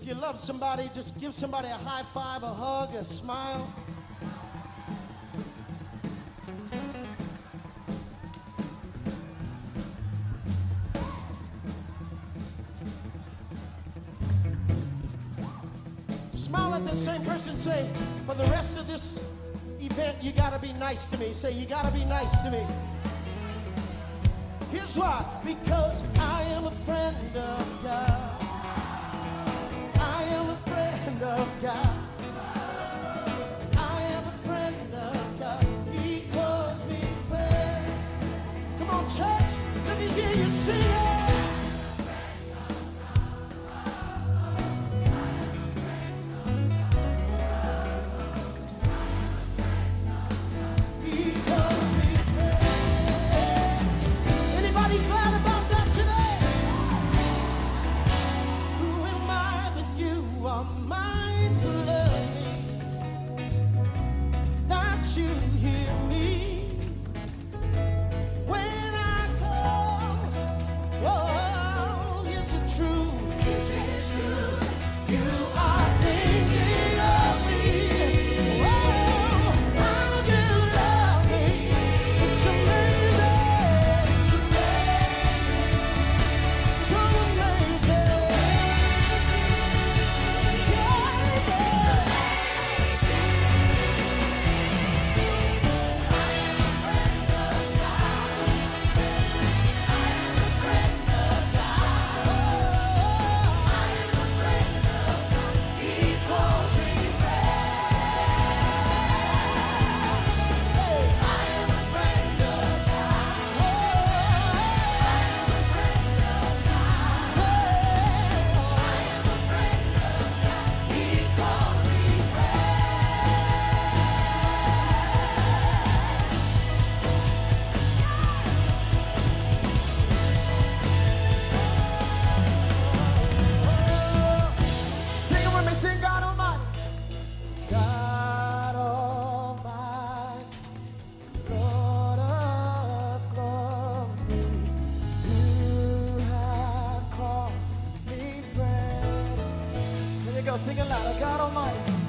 If you love somebody, just give somebody a high five, a hug, a smile. Smile at the same person, say, for the rest of this event, you gotta be nice to me. Say, you gotta be nice to me. Here's why because I am a friend of God. Let me hear you sing it. Is true? You sing it louder. God Almighty.